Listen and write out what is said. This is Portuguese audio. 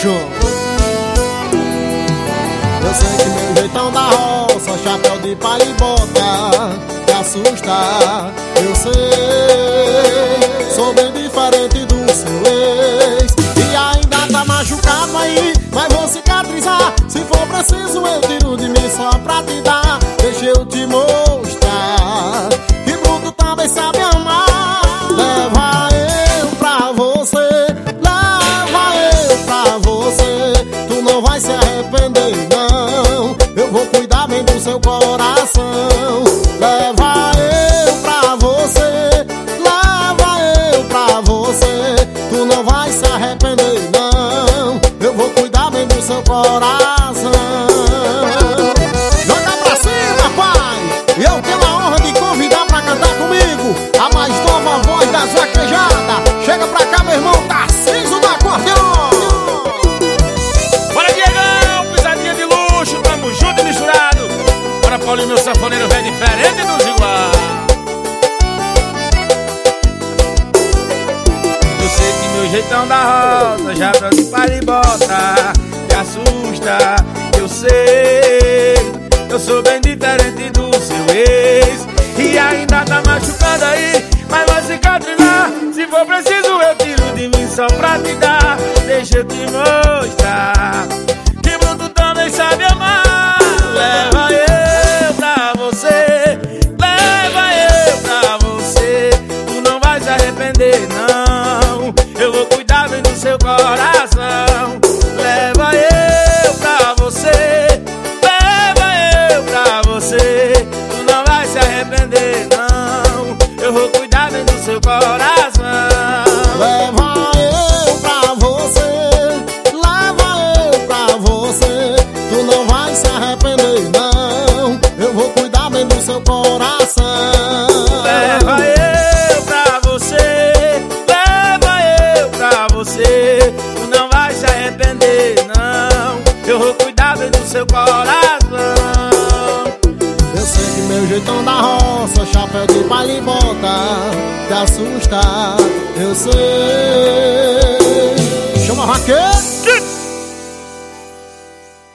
Eu sei que meu jeitão da roça, chapéu de palha e bota, te assusta. Eu sei, sou bem diferente do seu não vai se arrepender, não. Eu vou cuidar bem do seu coração. Leva eu pra você, leva eu pra você. Tu não vai se arrepender, não. Eu vou cuidar bem do seu coração. Bora, Paulinho, meu sanfoneiro velho diferente dos igual. Eu sei que meu jeitão da rosa já de palha e bota, te assusta. Eu sei, eu sou bem diferente do seu ex. E ainda tá machucando aí, mas vai cicatrizar. Se for preciso, eu tiro de mim só pra te dar. Deixa eu te mostrar. Seu coração. Seu coração. Eu sei que meu jeitão da roça, chapéu de palha e bota, te assusta. Eu sei. Chama vaqueiro!